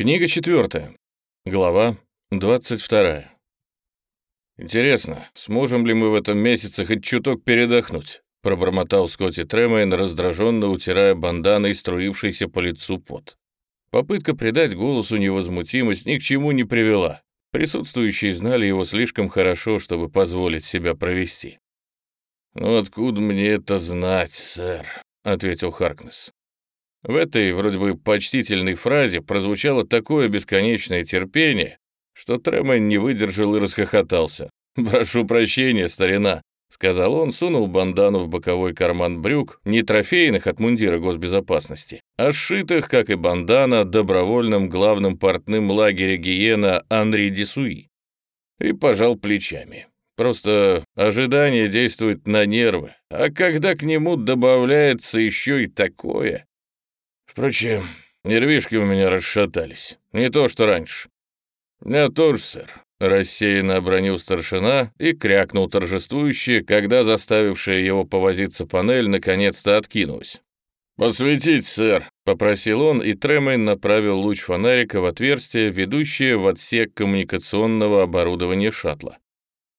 Книга четвертая. Глава двадцать вторая. «Интересно, сможем ли мы в этом месяце хоть чуток передохнуть?» — пробормотал Скотти Тремейн, раздраженно утирая банданой струившийся по лицу пот. Попытка придать голосу невозмутимость ни к чему не привела. Присутствующие знали его слишком хорошо, чтобы позволить себя провести. «Ну откуда мне это знать, сэр?» — ответил Харкнес. В этой вроде бы почтительной фразе прозвучало такое бесконечное терпение, что Тремен не выдержал и расхохотался. «Прошу прощения, старина», — сказал он, сунул бандану в боковой карман брюк, не трофейных от мундира госбезопасности, а сшитых, как и бандана, добровольным главным портным лагеря Гиена Анри Десуи. И пожал плечами. Просто ожидание действует на нервы, а когда к нему добавляется еще и такое... Впрочем, нервишки у меня расшатались. Не то, что раньше. Меня тоже, сэр. Рассеянно обронил старшина и крякнул торжествующе, когда заставившая его повозиться панель наконец-то откинулась. «Посветить, сэр», — попросил он, и Тремейн направил луч фонарика в отверстие, ведущее в отсек коммуникационного оборудования шаттла.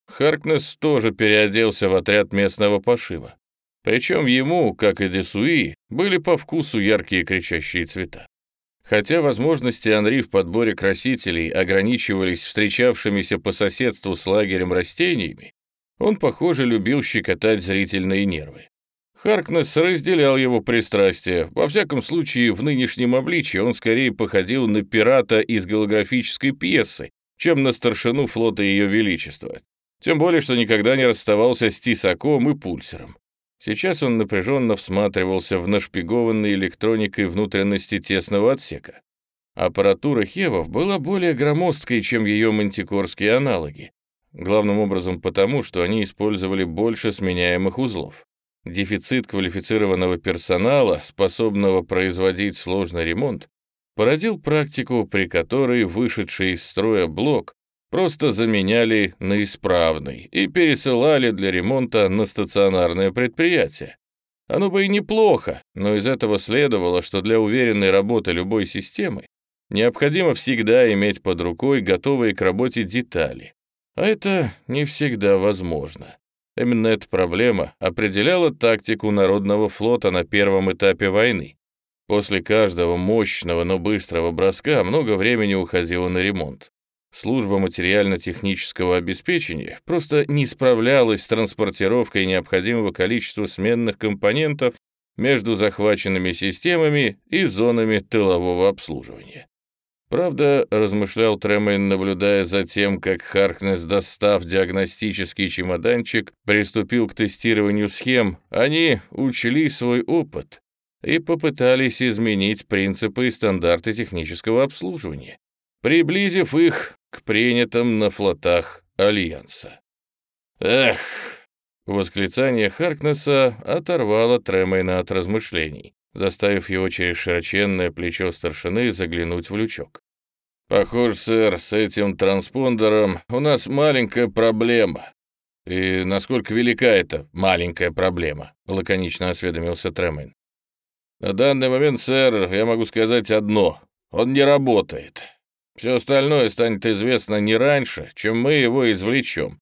Харкнес тоже переоделся в отряд местного пошива. Причем ему, как и Десуи, были по вкусу яркие кричащие цвета. Хотя возможности Анри в подборе красителей ограничивались встречавшимися по соседству с лагерем растениями, он, похоже, любил щекотать зрительные нервы. Харкнес разделял его пристрастие. Во всяком случае, в нынешнем обличии он скорее походил на пирата из голографической пьесы, чем на старшину флота Ее Величества. Тем более, что никогда не расставался с Тисаком и Пульсером. Сейчас он напряженно всматривался в нашпигованные электроникой внутренности тесного отсека. Аппаратура Хевов была более громоздкой, чем ее мантикорские аналоги, главным образом потому, что они использовали больше сменяемых узлов. Дефицит квалифицированного персонала, способного производить сложный ремонт, породил практику, при которой вышедший из строя блок просто заменяли на исправный и пересылали для ремонта на стационарное предприятие. Оно бы и неплохо, но из этого следовало, что для уверенной работы любой системы необходимо всегда иметь под рукой готовые к работе детали. А это не всегда возможно. Именно эта проблема определяла тактику Народного флота на первом этапе войны. После каждого мощного, но быстрого броска много времени уходило на ремонт. Служба материально-технического обеспечения просто не справлялась с транспортировкой необходимого количества сменных компонентов между захваченными системами и зонами тылового обслуживания. Правда, размышлял Тремейн, наблюдая за тем, как Харкнес, достав диагностический чемоданчик, приступил к тестированию схем, они учли свой опыт и попытались изменить принципы и стандарты технического обслуживания, приблизив их к принятым на флотах Альянса. «Эх!» — восклицание Харкнесса оторвало Тремейна от размышлений, заставив его через широченное плечо старшины заглянуть в лючок. «Похоже, сэр, с этим транспондером у нас маленькая проблема». «И насколько велика эта маленькая проблема?» — лаконично осведомился Тремейн. «На данный момент, сэр, я могу сказать одно. Он не работает. Все остальное станет известно не раньше, чем мы его извлечем.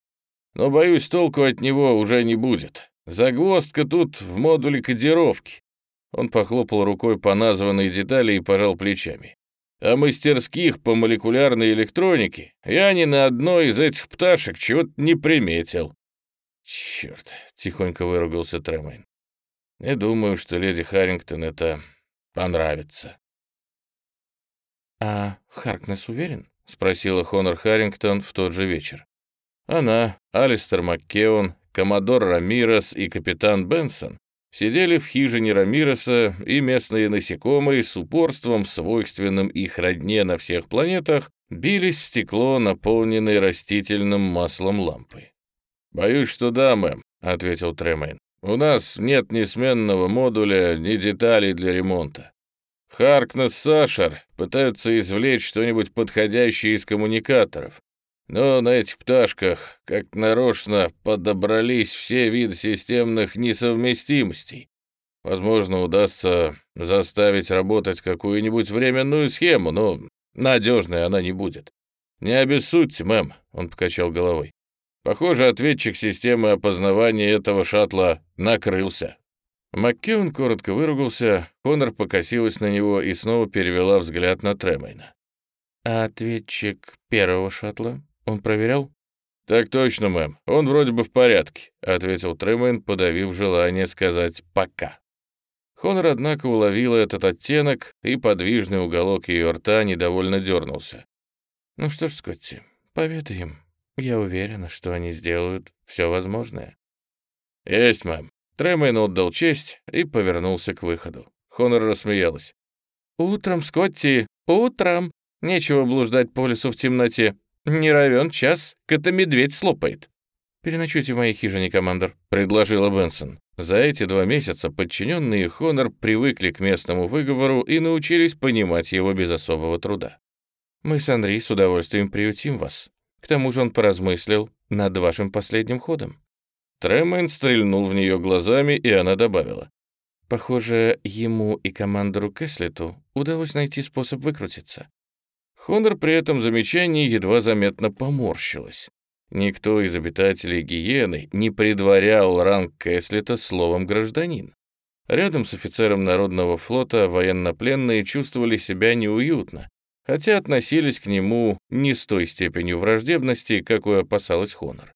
Но, боюсь, толку от него уже не будет. Загвоздка тут в модуле кодировки». Он похлопал рукой по названной детали и пожал плечами. «А мастерских по молекулярной электронике я ни на одной из этих пташек чего-то не приметил». «Черт!» — тихонько выругался Тремейн. «Не думаю, что леди Харрингтон это понравится». «А Харкнес уверен?» — спросила Хонор Харрингтон в тот же вечер. Она, Алистер Маккеон, коммодор Рамирес и капитан Бенсон сидели в хижине Рамиреса, и местные насекомые с упорством, свойственным их родне на всех планетах, бились в стекло, наполненное растительным маслом лампы. «Боюсь, что да, мэм», — ответил Тремейн. «У нас нет ни сменного модуля, ни деталей для ремонта. Харкнес Сашер пытаются извлечь что-нибудь подходящее из коммуникаторов. Но на этих пташках, как нарочно, подобрались все виды системных несовместимостей. Возможно, удастся заставить работать какую-нибудь временную схему, но Надежной она не будет. «Не обессудьте, мэм», — он покачал головой. «Похоже, ответчик системы опознавания этого шаттла накрылся». Маккеон коротко выругался, Конор покосилась на него и снова перевела взгляд на Тремейна. «А ответчик первого шаттла? Он проверял?» «Так точно, мэм. Он вроде бы в порядке», — ответил Тремейн, подавив желание сказать «пока». Хонор, однако, уловила этот оттенок, и подвижный уголок ее рта недовольно дернулся. «Ну что ж, Скотти, поведай им. Я уверена, что они сделают все возможное». «Есть, мэм». Тремейн отдал честь и повернулся к выходу. Хонор рассмеялась. «Утром, Скотти, утром! Нечего блуждать по лесу в темноте. Не равен час, это медведь слопает». «Переночуйте в моей хижине, командор», — предложила Бенсон. За эти два месяца подчиненные Хонор привыкли к местному выговору и научились понимать его без особого труда. Мы с Анри с удовольствием приютим вас. К тому же он поразмыслил над вашим последним ходом». Тремен стрельнул в нее глазами, и она добавила. «Похоже, ему и командору Кэслету удалось найти способ выкрутиться». Хонор при этом замечании едва заметно поморщилась. Никто из обитателей Гиены не предварял ранг Кэслета словом «гражданин». Рядом с офицером Народного флота военнопленные чувствовали себя неуютно, хотя относились к нему не с той степенью враждебности, какой опасалась Хонор.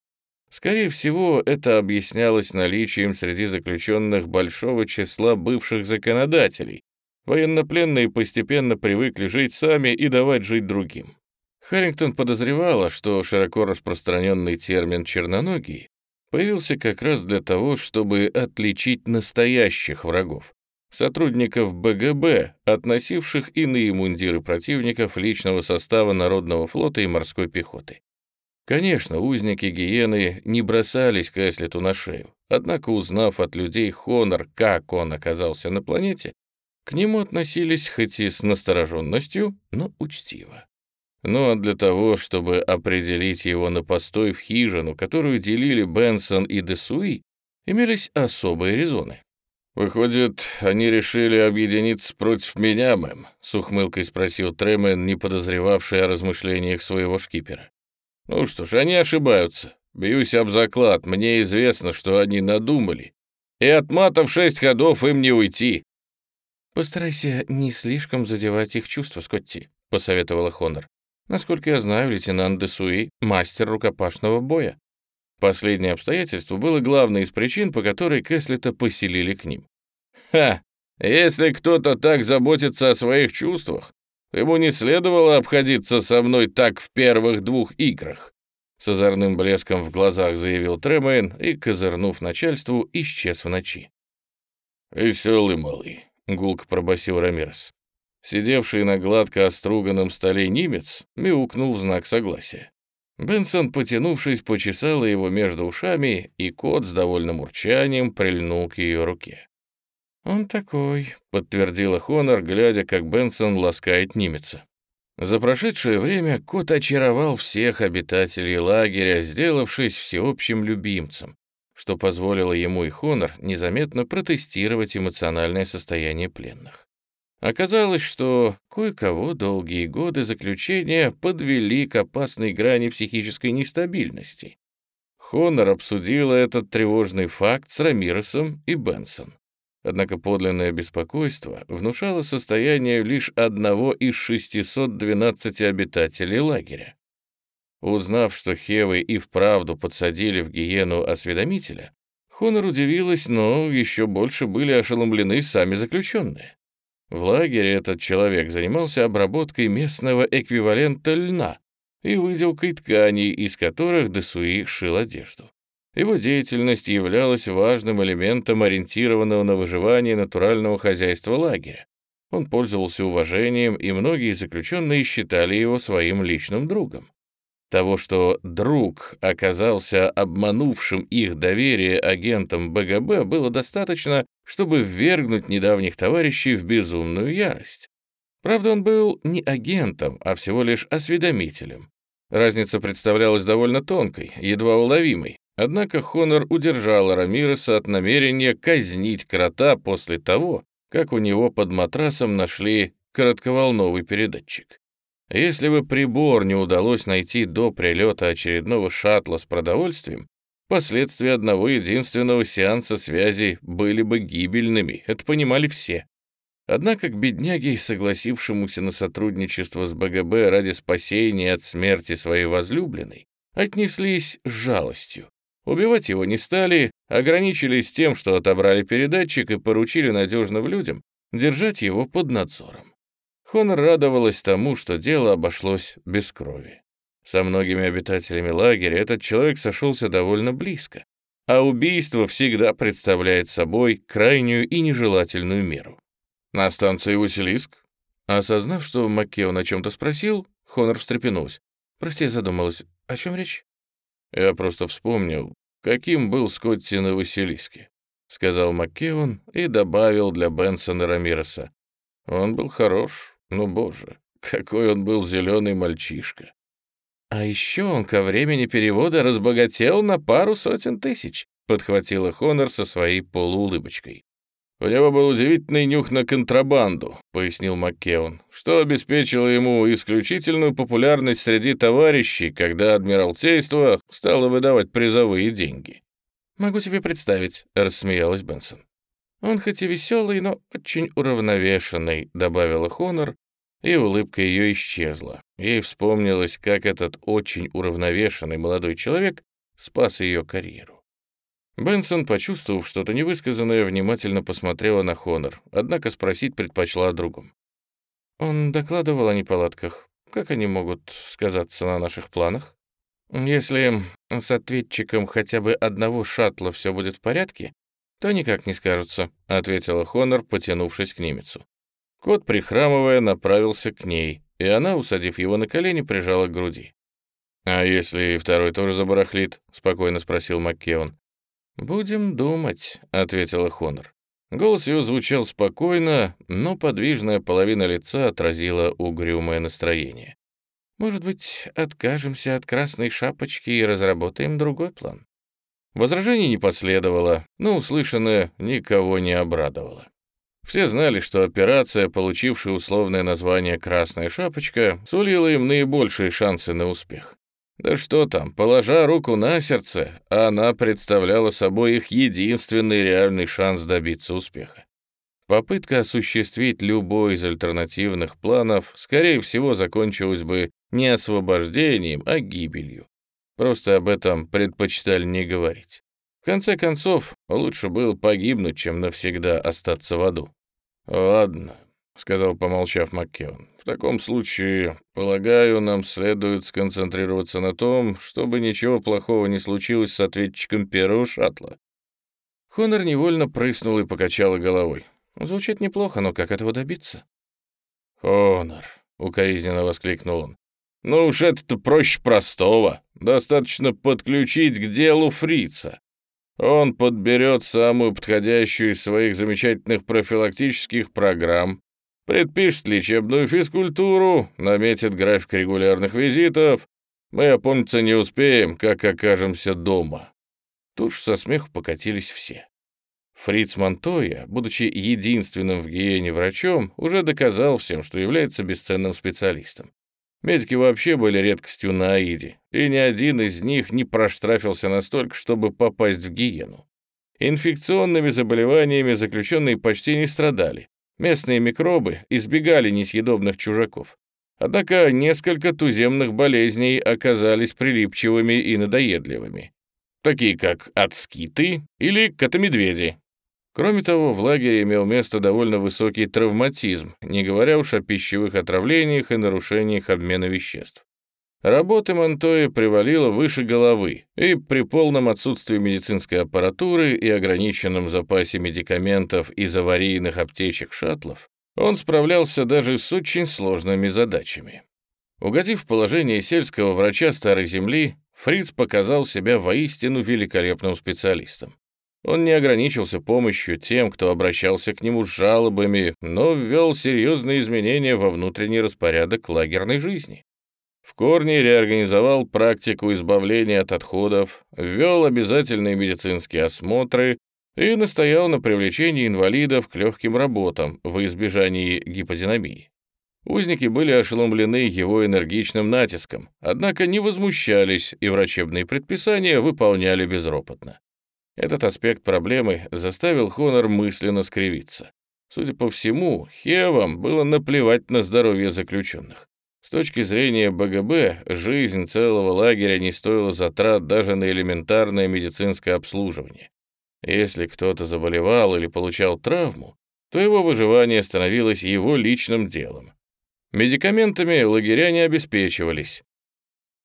Скорее всего, это объяснялось наличием среди заключенных большого числа бывших законодателей. Военнопленные постепенно привыкли жить сами и давать жить другим. Харрингтон подозревала, что широко распространенный термин «черноногий» появился как раз для того, чтобы отличить настоящих врагов, сотрудников БГБ, относивших иные мундиры противников личного состава Народного флота и морской пехоты. Конечно, узники Гиены не бросались к Эслету на шею, однако, узнав от людей Хонор, как он оказался на планете, к нему относились хоть и с настороженностью, но учтиво. Ну а для того, чтобы определить его на постой в хижину, которую делили Бенсон и Десуи, имелись особые резоны. «Выходит, они решили объединиться против меня, мэм?» — с ухмылкой спросил Тремен, не подозревавший о размышлениях своего шкипера. «Ну что ж, они ошибаются. Бьюсь об заклад, мне известно, что они надумали. И от мата в шесть ходов им не уйти». «Постарайся не слишком задевать их чувства, Скотти», — посоветовала Хонор. «Насколько я знаю, лейтенант Десуи — мастер рукопашного боя. Последнее обстоятельство было главной из причин, по которой Кэслета поселили к ним. «Ха! Если кто-то так заботится о своих чувствах, ему не следовало обходиться со мной так в первых двух играх», с озорным блеском в глазах заявил Тремейн и, козырнув начальству, исчез в ночи. «Веселый малый», — гулко пробасил Рамирес. Сидевший на гладко оструганном столе немец мяукнул в знак согласия. Бенсон, потянувшись, почесала его между ушами, и кот с довольным урчанием прильнул к ее руке. «Он такой», — подтвердила Хонор, глядя, как Бенсон ласкает немеца. За прошедшее время кот очаровал всех обитателей лагеря, сделавшись всеобщим любимцем, что позволило ему и Хонор незаметно протестировать эмоциональное состояние пленных. Оказалось, что кое-кого долгие годы заключения подвели к опасной грани психической нестабильности. Хонор обсудила этот тревожный факт с Рамиросом и Бенсон. Однако подлинное беспокойство внушало состояние лишь одного из 612 обитателей лагеря. Узнав, что Хевы и вправду подсадили в гиену осведомителя, Хонор удивилась, но еще больше были ошеломлены сами заключенные. В лагере этот человек занимался обработкой местного эквивалента льна и выделкой тканей, из которых Десуи шил одежду. Его деятельность являлась важным элементом ориентированного на выживание натурального хозяйства лагеря. Он пользовался уважением, и многие заключенные считали его своим личным другом. Того, что друг оказался обманувшим их доверие агентам БГБ, было достаточно, чтобы ввергнуть недавних товарищей в безумную ярость. Правда, он был не агентом, а всего лишь осведомителем. Разница представлялась довольно тонкой, едва уловимой. Однако Хонор удержал Рамиреса от намерения казнить крота после того, как у него под матрасом нашли коротковолновый передатчик. Если бы прибор не удалось найти до прилета очередного шаттла с продовольствием, последствия одного единственного сеанса связи были бы гибельными, это понимали все. Однако к бедняге, согласившемуся на сотрудничество с БГБ ради спасения от смерти своей возлюбленной, отнеслись с жалостью. Убивать его не стали, ограничились тем, что отобрали передатчик и поручили надежным людям держать его под надзором. Хонор радовалась тому, что дело обошлось без крови. Со многими обитателями лагеря этот человек сошелся довольно близко, а убийство всегда представляет собой крайнюю и нежелательную меру. На станции Василиск? Осознав, что Маккеон о чем-то спросил, Хонор встрепенулась. «Прости, я задумалась. О чем речь?» Я просто вспомнил, каким был Скотти на Василиске, сказал Маккеон и добавил для Бенсона Рамиреса. Он был хорош, ну боже, какой он был зеленый мальчишка. А еще он ко времени перевода разбогател на пару сотен тысяч, подхватила Хонор со своей полуулыбочкой. «У него был удивительный нюх на контрабанду», — пояснил Маккеон, что обеспечило ему исключительную популярность среди товарищей, когда Адмиралтейство стало выдавать призовые деньги. «Могу себе представить», — рассмеялась Бенсон. «Он хоть и веселый, но очень уравновешенный», — добавила Хонор, и улыбка ее исчезла. Ей вспомнилось, как этот очень уравновешенный молодой человек спас ее карьеру. Бенсон, почувствовав что-то невысказанное, внимательно посмотрела на Хонор, однако спросить предпочла о другом. «Он докладывал о неполадках. Как они могут сказаться на наших планах? Если с ответчиком хотя бы одного шаттла все будет в порядке, то никак не скажутся», — ответила Хонор, потянувшись к немецу. Кот, прихрамывая, направился к ней, и она, усадив его на колени, прижала к груди. «А если второй тоже забарахлит?» — спокойно спросил Маккеон. «Будем думать», — ответила Хонор. Голос его звучал спокойно, но подвижная половина лица отразила угрюмое настроение. «Может быть, откажемся от красной шапочки и разработаем другой план?» Возражений не последовало, но услышанное никого не обрадовало. Все знали, что операция, получившая условное название «Красная шапочка», сулила им наибольшие шансы на успех. Да что там, положа руку на сердце, она представляла собой их единственный реальный шанс добиться успеха. Попытка осуществить любой из альтернативных планов, скорее всего, закончилась бы не освобождением, а гибелью. Просто об этом предпочитали не говорить. В конце концов, лучше было погибнуть, чем навсегда остаться в аду. «Ладно, — сказал, помолчав Маккеон. «В таком случае, полагаю, нам следует сконцентрироваться на том, чтобы ничего плохого не случилось с ответчиком первого шаттла». Хонор невольно прыснул и покачала головой. «Звучит неплохо, но как этого добиться?» «Хонор», — укоризненно воскликнул он. «Ну уж это-то проще простого. Достаточно подключить к делу фрица. Он подберет самую подходящую из своих замечательных профилактических программ, Предпишет лечебную физкультуру, наметит график регулярных визитов. Мы опомниться не успеем, как окажемся дома». Тут же со смеху покатились все. Фриц Монтоя, будучи единственным в Гиене врачом, уже доказал всем, что является бесценным специалистом. Медики вообще были редкостью на Аиде, и ни один из них не проштрафился настолько, чтобы попасть в Гиену. Инфекционными заболеваниями заключенные почти не страдали, Местные микробы избегали несъедобных чужаков. Однако несколько туземных болезней оказались прилипчивыми и надоедливыми, такие как отскиты или котомедведи. Кроме того, в лагере имел место довольно высокий травматизм, не говоря уж о пищевых отравлениях и нарушениях обмена веществ. Работы Монтоя привалило выше головы, и при полном отсутствии медицинской аппаратуры и ограниченном запасе медикаментов из аварийных аптечек шаттлов, он справлялся даже с очень сложными задачами. Угодив в положение сельского врача Старой Земли, Фриц показал себя воистину великолепным специалистом. Он не ограничился помощью тем, кто обращался к нему с жалобами, но ввел серьезные изменения во внутренний распорядок лагерной жизни. В корне реорганизовал практику избавления от отходов, ввел обязательные медицинские осмотры и настоял на привлечении инвалидов к легким работам в избежании гиподинамии. Узники были ошеломлены его энергичным натиском, однако не возмущались и врачебные предписания выполняли безропотно. Этот аспект проблемы заставил Хонор мысленно скривиться. Судя по всему, Хевам было наплевать на здоровье заключенных. С точки зрения БГБ, жизнь целого лагеря не стоила затрат даже на элементарное медицинское обслуживание. Если кто-то заболевал или получал травму, то его выживание становилось его личным делом. Медикаментами лагеря не обеспечивались.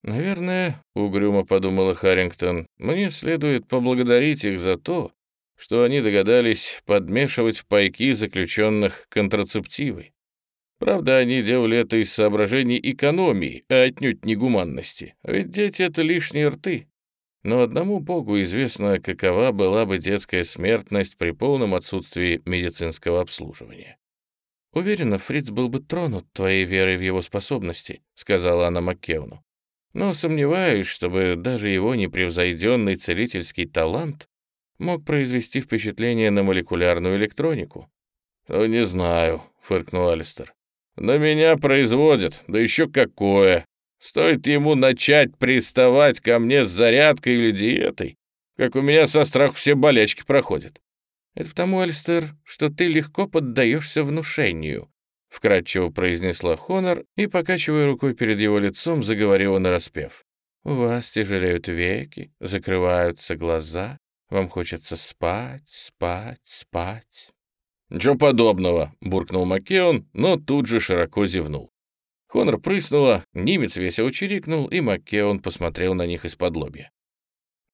«Наверное, — угрюмо подумала Харрингтон, — мне следует поблагодарить их за то, что они догадались подмешивать в пайки заключенных контрацептивы. Правда, они делали это из соображений экономии, а отнюдь не гуманности. Ведь дети — это лишние рты. Но одному богу известно, какова была бы детская смертность при полном отсутствии медицинского обслуживания. «Уверена, Фриц был бы тронут твоей верой в его способности», — сказала она Маккеуну. «Но сомневаюсь, чтобы даже его непревзойденный целительский талант мог произвести впечатление на молекулярную электронику». «Ну, не знаю», — фыркнул Алистер. На меня производят, да еще какое. Стоит ему начать приставать ко мне с зарядкой или диетой, как у меня со страху все болячки проходят. Это потому, Альстер, что ты легко поддаешься внушению, — вкратчиво произнесла Хонор и, покачивая рукой перед его лицом, заговорила нараспев. «У вас тяжелеют веки, закрываются глаза, вам хочется спать, спать, спать. «Ничего подобного», — буркнул Маккеон, но тут же широко зевнул. Хонор прыснула, немец весело чирикнул, и Маккеон посмотрел на них из-под лобья.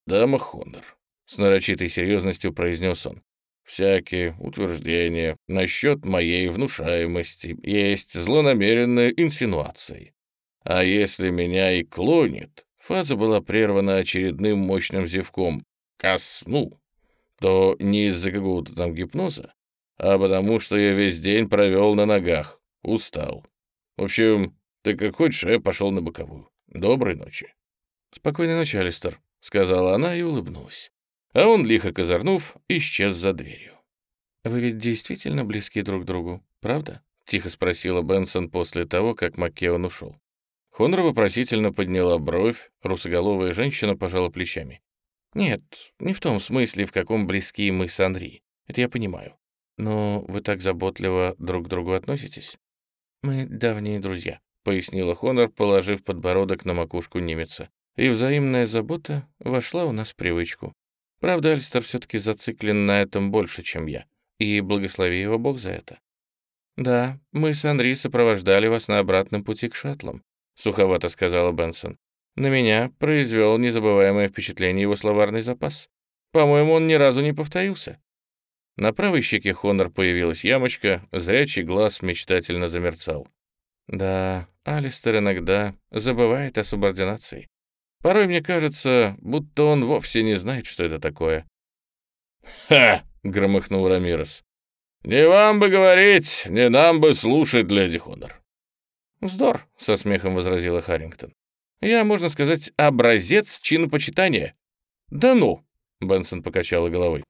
«Дама Хонор», — с нарочитой серьезностью произнес он, «всякие утверждения насчет моей внушаемости есть злонамеренные инсинуации. А если меня и клонит, фаза была прервана очередным мощным зевком ко сну, то не из-за какого-то там гипноза, а потому что я весь день провел на ногах. Устал. В общем, ты как хочешь, а я пошел на боковую. Доброй ночи». «Спокойной ночи, Алистер», — сказала она и улыбнулась. А он, лихо козырнув, исчез за дверью. «Вы ведь действительно близки друг к другу, правда?» — тихо спросила Бенсон после того, как Маккеон ушел. Хонор вопросительно подняла бровь, русоголовая женщина пожала плечами. «Нет, не в том смысле, в каком близки мы с Анри. Это я понимаю. Но вы так заботливо друг к другу относитесь? Мы давние друзья, пояснила Хонор, положив подбородок на макушку немеца. И взаимная забота вошла у нас в привычку. Правда, Альстер все-таки зациклен на этом больше, чем я. И благослови его Бог за это. «Да, мы с Анри сопровождали вас на обратном пути к шаттлам», — суховато сказала Бенсон. «На меня произвел незабываемое впечатление его словарный запас. По-моему, он ни разу не повторился». На правой щеке Хонор появилась ямочка, зрячий глаз мечтательно замерцал. Да, Алистер иногда забывает о субординации. Порой мне кажется, будто он вовсе не знает, что это такое. «Ха!» — громыхнул Рамирес. «Не вам бы говорить, не нам бы слушать, леди Хонор». «Вздор», — со смехом возразила Харрингтон. «Я, можно сказать, образец чинопочитания». «Да ну!» — Бенсон покачала головой.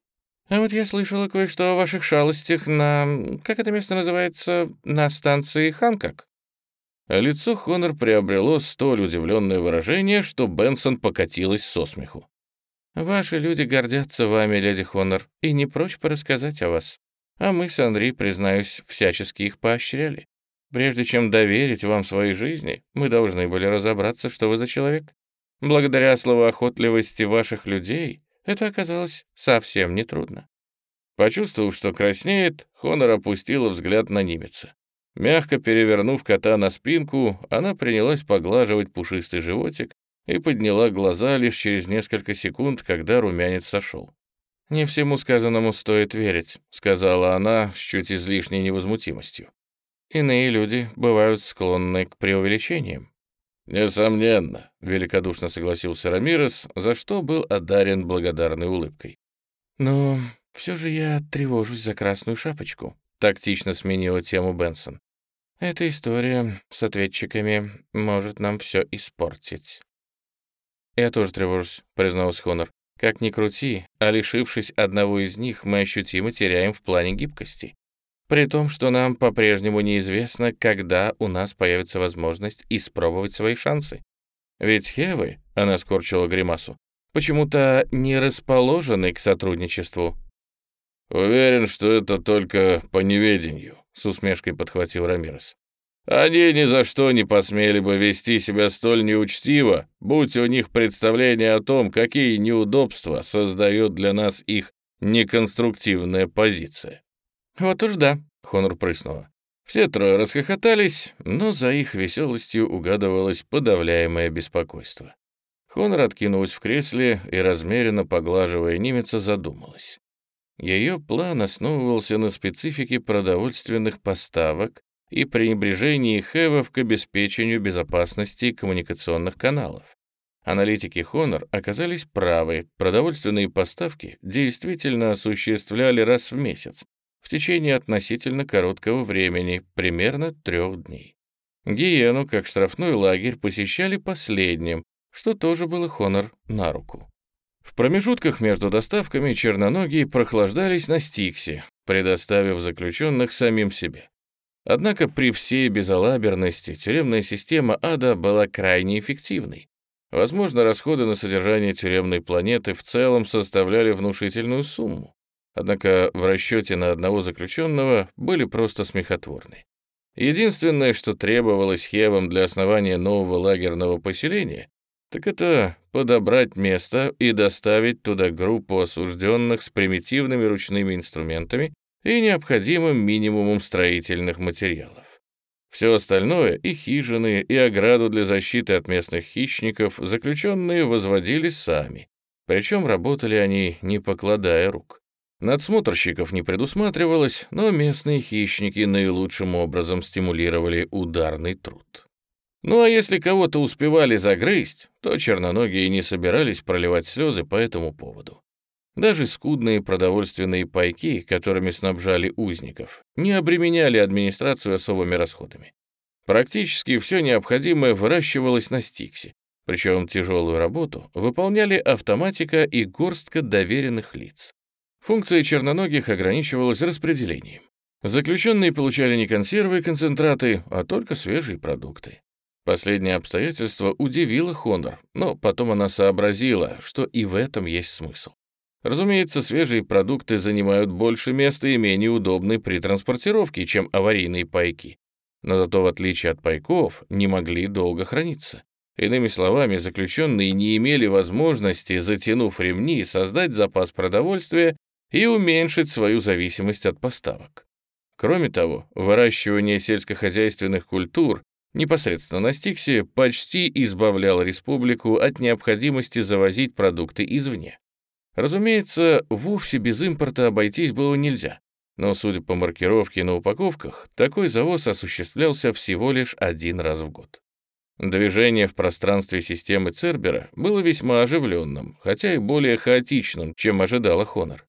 А вот я слышала кое-что о ваших шалостях на... Как это место называется? На станции Ханкок. Лицо Хонор приобрело столь удивленное выражение, что Бенсон покатилась со смеху. «Ваши люди гордятся вами, леди Хонор, и не прочь порассказать о вас. А мы с Анри, признаюсь, всячески их поощряли. Прежде чем доверить вам своей жизни, мы должны были разобраться, что вы за человек. Благодаря словоохотливости ваших людей это оказалось совсем нетрудно. Почувствовав, что краснеет, Хонор опустила взгляд на немеца. Мягко перевернув кота на спинку, она принялась поглаживать пушистый животик и подняла глаза лишь через несколько секунд, когда румянец сошел. «Не всему сказанному стоит верить», — сказала она с чуть излишней невозмутимостью. «Иные люди бывают склонны к преувеличениям. «Несомненно», — великодушно согласился Рамирес, за что был одарен благодарной улыбкой. «Но все же я тревожусь за красную шапочку», — тактично сменила тему Бенсон. «Эта история с ответчиками может нам все испортить». «Я тоже тревожусь», — признался Хонор. «Как ни крути, а лишившись одного из них, мы ощутимо теряем в плане гибкости. При том, что нам по-прежнему неизвестно, когда у нас появится возможность испробовать свои шансы. Ведь Хевы, она скорчила гримасу, почему-то не расположены к сотрудничеству. «Уверен, что это только по неведению», — с усмешкой подхватил Рамирес. «Они ни за что не посмели бы вести себя столь неучтиво, будь у них представление о том, какие неудобства создает для нас их неконструктивная позиция». «Вот уж да», — Хонор прыснула. Все трое расхохотались, но за их веселостью угадывалось подавляемое беспокойство. Хонор откинулась в кресле и, размеренно поглаживая немеца, задумалась. Ее план основывался на специфике продовольственных поставок и пренебрежении Хевов к обеспечению безопасности коммуникационных каналов. Аналитики Honor оказались правы, продовольственные поставки действительно осуществляли раз в месяц, в течение относительно короткого времени, примерно трех дней. Гиену, как штрафной лагерь, посещали последним, что тоже было Honor на руку. В промежутках между доставками черноногие прохлаждались на Стиксе, предоставив заключенных самим себе. Однако при всей безалаберности тюремная система ада была крайне эффективной. Возможно, расходы на содержание тюремной планеты в целом составляли внушительную сумму. Однако в расчете на одного заключенного были просто смехотворны. Единственное, что требовалось Хевам для основания нового лагерного поселения, так это подобрать место и доставить туда группу осужденных с примитивными ручными инструментами и необходимым минимумом строительных материалов. Все остальное, и хижины, и ограду для защиты от местных хищников, заключенные возводили сами, причем работали они, не покладая рук. Надсмотрщиков не предусматривалось, но местные хищники наилучшим образом стимулировали ударный труд. Ну а если кого-то успевали загрызть, то черноногие не собирались проливать слезы по этому поводу. Даже скудные продовольственные пайки, которыми снабжали узников, не обременяли администрацию особыми расходами. Практически все необходимое выращивалось на стиксе, причем тяжелую работу выполняли автоматика и горстка доверенных лиц. Функция черноногих ограничивалась распределением. Заключенные получали не консервы и концентраты, а только свежие продукты. Последнее обстоятельство удивило Хонор, но потом она сообразила, что и в этом есть смысл. Разумеется, свежие продукты занимают больше места и менее удобны при транспортировке, чем аварийные пайки. Но зато, в отличие от пайков, не могли долго храниться. Иными словами, заключенные не имели возможности, затянув ремни, создать запас продовольствия и уменьшить свою зависимость от поставок. Кроме того, выращивание сельскохозяйственных культур непосредственно на Стиксе, почти избавлял республику от необходимости завозить продукты извне. Разумеется, вовсе без импорта обойтись было нельзя, но, судя по маркировке на упаковках, такой завоз осуществлялся всего лишь один раз в год. Движение в пространстве системы Цербера было весьма оживленным, хотя и более хаотичным, чем ожидала Хонор.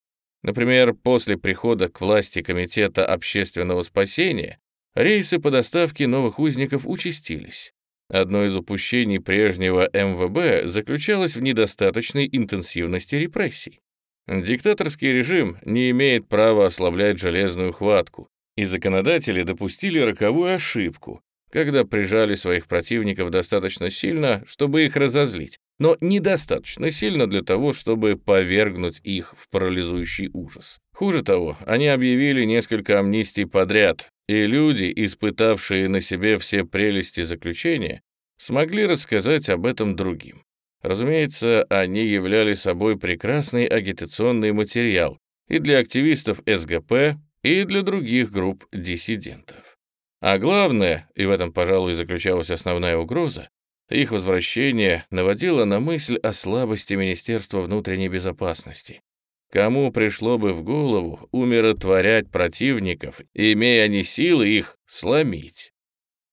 Например, после прихода к власти Комитета общественного спасения Рейсы по доставке новых узников участились. Одно из упущений прежнего МВБ заключалось в недостаточной интенсивности репрессий. Диктаторский режим не имеет права ослаблять железную хватку, и законодатели допустили роковую ошибку, когда прижали своих противников достаточно сильно, чтобы их разозлить, но недостаточно сильно для того, чтобы повергнуть их в парализующий ужас. Хуже того, они объявили несколько амнистий подряд, и люди, испытавшие на себе все прелести заключения, смогли рассказать об этом другим. Разумеется, они являли собой прекрасный агитационный материал и для активистов СГП, и для других групп диссидентов. А главное, и в этом, пожалуй, заключалась основная угроза, их возвращение наводило на мысль о слабости Министерства внутренней безопасности. Кому пришло бы в голову умиротворять противников, имея они силы их сломить?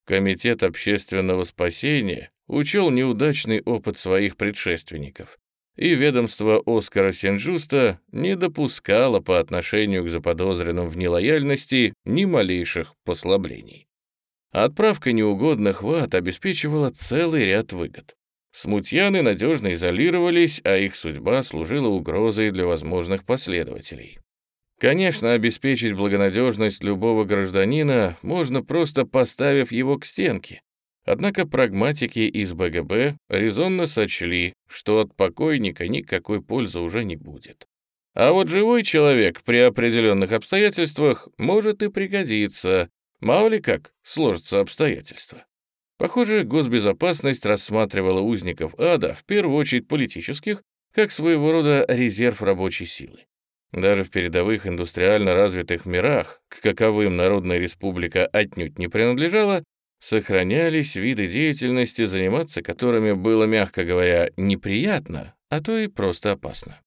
Комитет общественного спасения учел неудачный опыт своих предшественников, и ведомство Оскара Сенжуста не допускало по отношению к заподозренным в нелояльности ни малейших послаблений. Отправка неугодных в ад обеспечивала целый ряд выгод. Смутьяны надежно изолировались, а их судьба служила угрозой для возможных последователей. Конечно, обеспечить благонадежность любого гражданина можно просто поставив его к стенке. Однако прагматики из БГБ резонно сочли, что от покойника никакой пользы уже не будет. А вот живой человек при определенных обстоятельствах может и пригодиться, мало ли как сложатся обстоятельства. Похоже, госбезопасность рассматривала узников ада, в первую очередь политических, как своего рода резерв рабочей силы. Даже в передовых индустриально развитых мирах, к каковым Народная Республика отнюдь не принадлежала, сохранялись виды деятельности, заниматься которыми было, мягко говоря, неприятно, а то и просто опасно.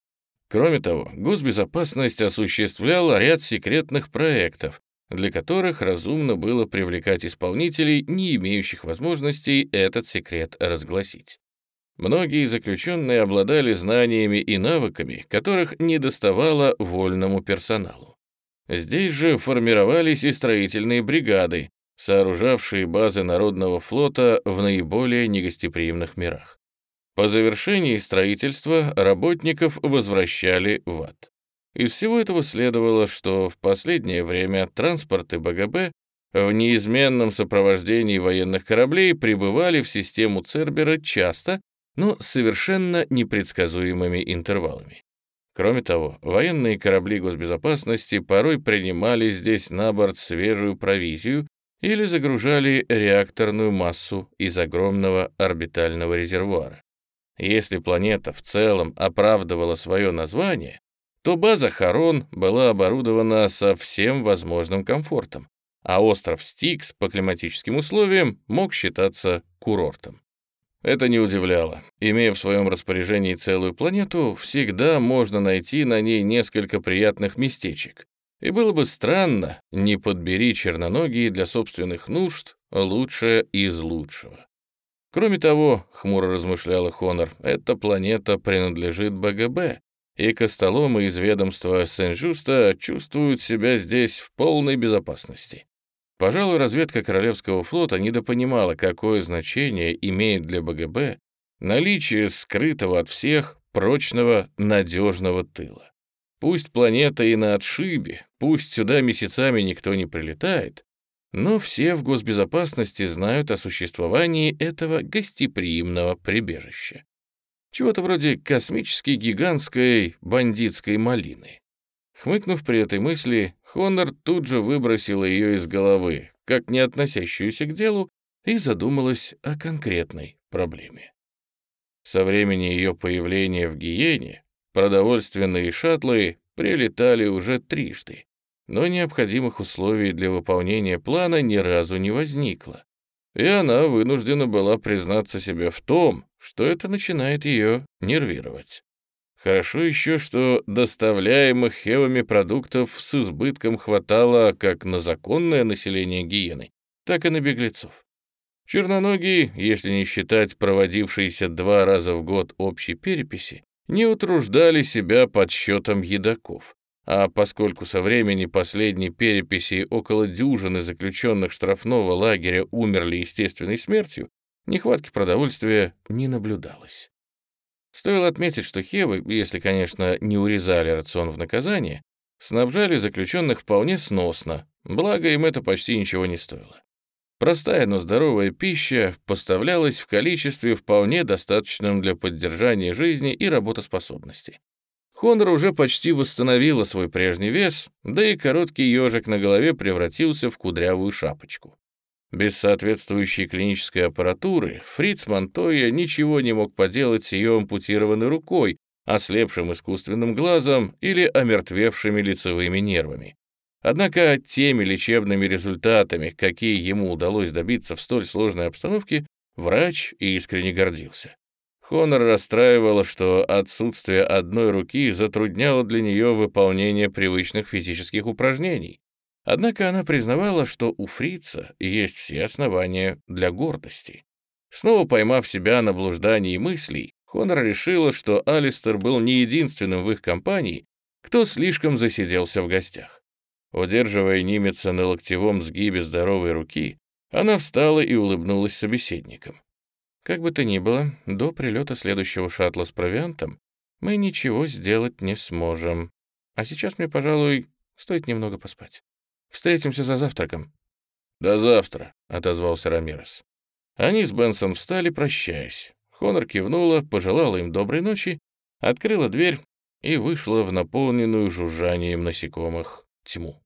Кроме того, госбезопасность осуществляла ряд секретных проектов, для которых разумно было привлекать исполнителей, не имеющих возможностей этот секрет разгласить. Многие заключенные обладали знаниями и навыками, которых не доставало вольному персоналу. Здесь же формировались и строительные бригады, сооружавшие базы Народного флота в наиболее негостеприимных мирах. По завершении строительства работников возвращали в ад. Из всего этого следовало, что в последнее время транспорты БГБ в неизменном сопровождении военных кораблей прибывали в систему Цербера часто, но совершенно непредсказуемыми интервалами. Кроме того, военные корабли госбезопасности порой принимали здесь на борт свежую провизию или загружали реакторную массу из огромного орбитального резервуара. Если планета в целом оправдывала свое название, то база Харон была оборудована со всем возможным комфортом, а остров Стикс по климатическим условиям мог считаться курортом. Это не удивляло. Имея в своем распоряжении целую планету, всегда можно найти на ней несколько приятных местечек. И было бы странно, не подбери черноногие для собственных нужд лучшее из лучшего. Кроме того, хмуро размышляла Хонор, эта планета принадлежит БГБ, и Костоломы из ведомства Сен-Жуста чувствуют себя здесь в полной безопасности. Пожалуй, разведка Королевского флота недопонимала, какое значение имеет для БГБ наличие скрытого от всех прочного, надежного тыла. Пусть планета и на отшибе, пусть сюда месяцами никто не прилетает, но все в госбезопасности знают о существовании этого гостеприимного прибежища чего-то вроде космической гигантской бандитской малины. Хмыкнув при этой мысли, Хонор тут же выбросила ее из головы, как не относящуюся к делу, и задумалась о конкретной проблеме. Со времени ее появления в Гиене продовольственные шаттлы прилетали уже трижды, но необходимых условий для выполнения плана ни разу не возникло, и она вынуждена была признаться себе в том, что это начинает ее нервировать. Хорошо еще, что доставляемых хевами продуктов с избытком хватало как на законное население гиены, так и на беглецов. Черноногие, если не считать проводившиеся два раза в год общей переписи, не утруждали себя подсчетом едоков. А поскольку со времени последней переписи около дюжины заключенных штрафного лагеря умерли естественной смертью, Нехватки продовольствия не наблюдалось. Стоило отметить, что хевы, если, конечно, не урезали рацион в наказание, снабжали заключенных вполне сносно, благо им это почти ничего не стоило. Простая, но здоровая пища поставлялась в количестве вполне достаточном для поддержания жизни и работоспособности. Хонор уже почти восстановила свой прежний вес, да и короткий ежик на голове превратился в кудрявую шапочку. Без соответствующей клинической аппаратуры Фриц Монтойя ничего не мог поделать с ее ампутированной рукой, ослепшим искусственным глазом или омертвевшими лицевыми нервами. Однако теми лечебными результатами, какие ему удалось добиться в столь сложной обстановке, врач искренне гордился. Хонор расстраивало, что отсутствие одной руки затрудняло для нее выполнение привычных физических упражнений. Однако она признавала, что у фрица есть все основания для гордости. Снова поймав себя на блуждании мыслей, Хонор решила, что Алистер был не единственным в их компании, кто слишком засиделся в гостях. Удерживая Нимеца на локтевом сгибе здоровой руки, она встала и улыбнулась собеседникам. Как бы то ни было, до прилета следующего шаттла с провиантом мы ничего сделать не сможем. А сейчас мне, пожалуй, Стоит немного поспать. Встретимся за завтраком». «До завтра», — отозвался Рамирес. Они с Бенсом встали, прощаясь. Хонор кивнула, пожелала им доброй ночи, открыла дверь и вышла в наполненную жужжанием насекомых тьму.